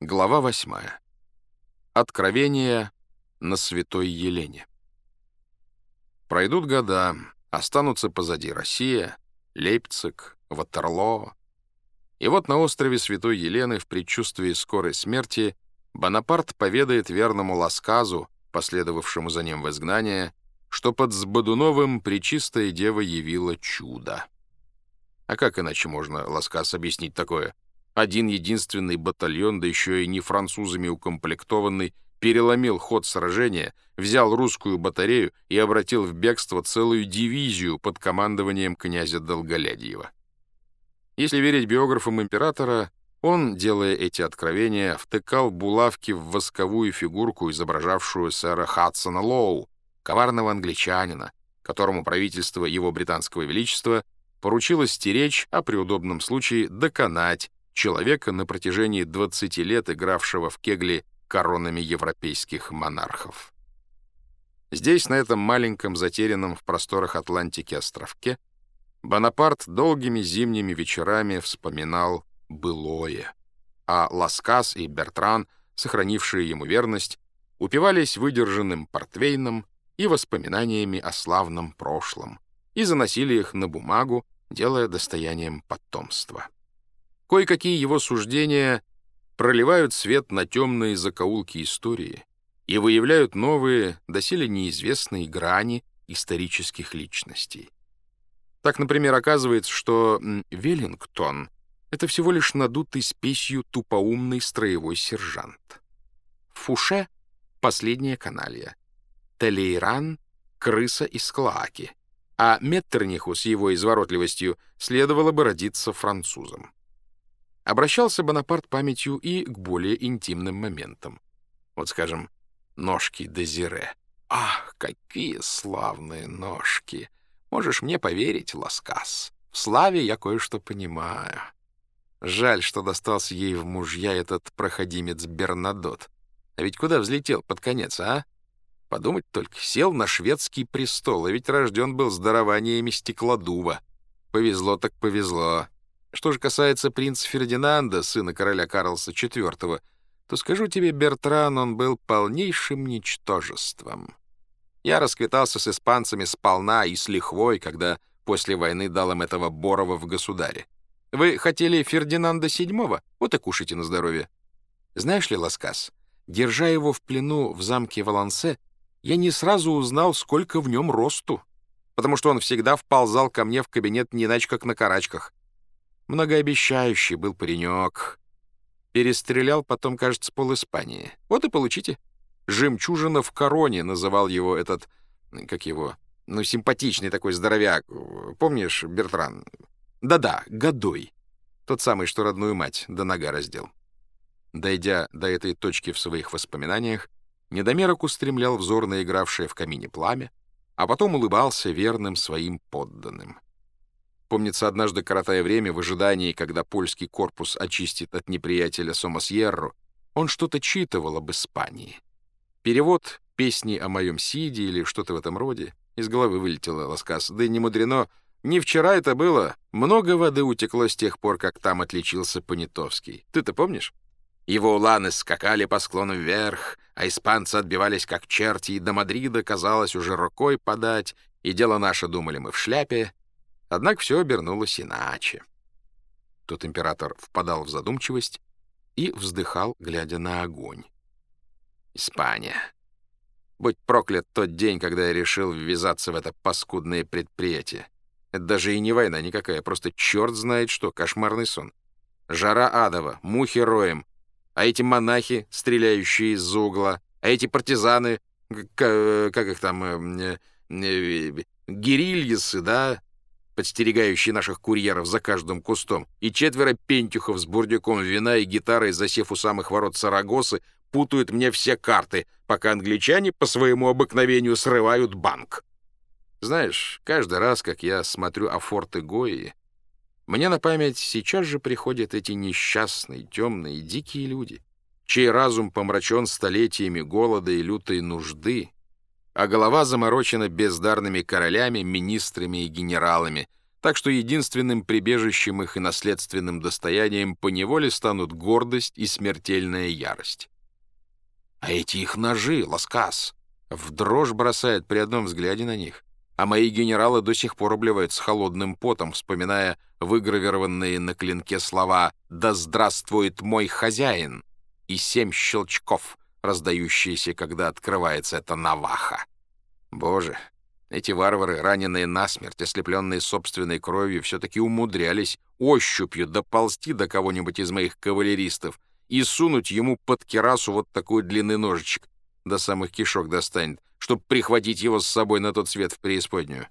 Глава 8. Откровение на Святой Елене. Пройдут года, останутся позади Россия, Лейпциг, Ватерлоо. И вот на острове Святой Елены в предчувствии скорой смерти Бонапарт поведает верному Ласказу, последовавшему за ним в изгнание, что под Сбодуновым Пречистая Дева явила чудо. А как иначе можно, Ласкас, объяснить такое — один единственный батальон, да еще и не французами укомплектованный, переломил ход сражения, взял русскую батарею и обратил в бегство целую дивизию под командованием князя Долголядьева. Если верить биографам императора, он, делая эти откровения, втыкал булавки в восковую фигурку, изображавшую сэра Хадсона Лоу, коварного англичанина, которому правительство его британского величества поручило стеречь, а при удобном случае доконать человека на протяжении 20 лет игравшего в кегли коронами европейских монархов. Здесь, на этом маленьком, затерянном в просторах Атлантики островке, Бонапарт долгими зимними вечерами вспоминал былое, а Ласкас и Бертран, сохранившие ему верность, упивались выдержанным портвейном и воспоминаниями о славном прошлом и заносили их на бумагу, делая достоянием потомства. Кое-какие его суждения проливают свет на темные закоулки истории и выявляют новые, доселе неизвестные грани исторических личностей. Так, например, оказывается, что Веллингтон — это всего лишь надутый спесью тупоумный строевой сержант. Фуше — последняя каналья. Телейран — крыса из Клоаки. А Меттерниху с его изворотливостью следовало бы родиться французом. Обращался Бонапарт памятью и к более интимным моментам. Вот, скажем, ножки Дезире. Ах, какие славные ножки! Можешь мне поверить, Ласкас. В славе я кое-что понимаю. Жаль, что достался ей в мужья этот проходимец Бернадот. А ведь куда взлетел под конец, а? Подумать только, сел на шведский престол, а ведь рожден был с дарованиями стеклодува. Повезло так повезло. Что же касается принца Фердинанда, сына короля Карлса IV, то скажу тебе, Бертран, он был полнейшим ничтожеством. Я расквитался с испанцами сполна и с лихвой, когда после войны дал им этого Борова в государе. Вы хотели Фердинанда VII? Вот и кушайте на здоровье. Знаешь ли, Ласкас, держа его в плену в замке Валансе, я не сразу узнал, сколько в нем росту, потому что он всегда вползал ко мне в кабинет не иначе, как на карачках. Многообещающий был паренек. Перестрелял потом, кажется, пол Испании. Вот и получите. «Жемчужина в короне» называл его этот... Как его? Ну, симпатичный такой здоровяк. Помнишь, Бертран? Да-да, Годой. Тот самый, что родную мать до нога раздел. Дойдя до этой точки в своих воспоминаниях, недомерок устремлял взор на игравшее в камине пламя, а потом улыбался верным своим подданным. Помнится, однажды, коротая время в ожидании, когда польский корпус очистит от неприятеля Сомасьерру, он что-то читывал об Испании. Перевод «Песни о моем Сиде» или что-то в этом роде из головы вылетело Ласкас. Да и не мудрено. Не вчера это было. Много воды утекло с тех пор, как там отличился Понятовский. Ты-то помнишь? Его уланы скакали по склону вверх, а испанцы отбивались как черти, и до Мадрида казалось уже рукой подать, и дело наше думали мы в шляпе, Однако все обернулось иначе. Тут император впадал в задумчивость и вздыхал, глядя на огонь. Испания. Будь проклят тот день, когда я решил ввязаться в это паскудное предприятие. Это даже и не война никакая, просто черт знает что, кошмарный сон. Жара адова, мухи роем, а эти монахи, стреляющие из-за угла, а эти партизаны, как их там, э, э, э, гирильесы, да, подстерегающий наших курьеров за каждым кустом, и четверо пентюхов с бурдюком вина и гитарой, засев у самых ворот Сарагосы, путают мне все карты, пока англичане по своему обыкновению срывают банк. Знаешь, каждый раз, как я смотрю о форты Гои, мне на память сейчас же приходят эти несчастные, темные, дикие люди, чей разум помрачен столетиями голода и лютой нужды, а голова заморочена бездарными королями, министрами и генералами, так что единственным прибежищем их и наследственным достоянием поневоле станут гордость и смертельная ярость. А эти их ножи, ласкас, в дрожь бросает при одном взгляде на них, а мои генералы до сих пор обливаются холодным потом, вспоминая выгравированные на клинке слова «Да здравствует мой хозяин!» и семь щелчков, раздающиеся, когда открывается эта наваха. Боже, эти варвары, раненые насмерть, ослепленные собственной кровью, все-таки умудрялись ощупью доползти до кого-нибудь из моих кавалеристов и сунуть ему под керасу вот такой длинный ножичек, до самых кишок достанет, чтобы прихватить его с собой на тот свет в преисподнюю.